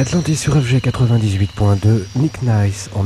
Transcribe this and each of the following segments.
Atlantis sur FG 98.2, Nick Nice en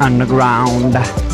underground.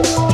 oh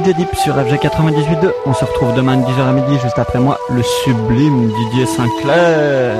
DJ Deep sur FG 98.2. On se retrouve demain de 10h à midi juste après moi, le sublime Didier Sinclair.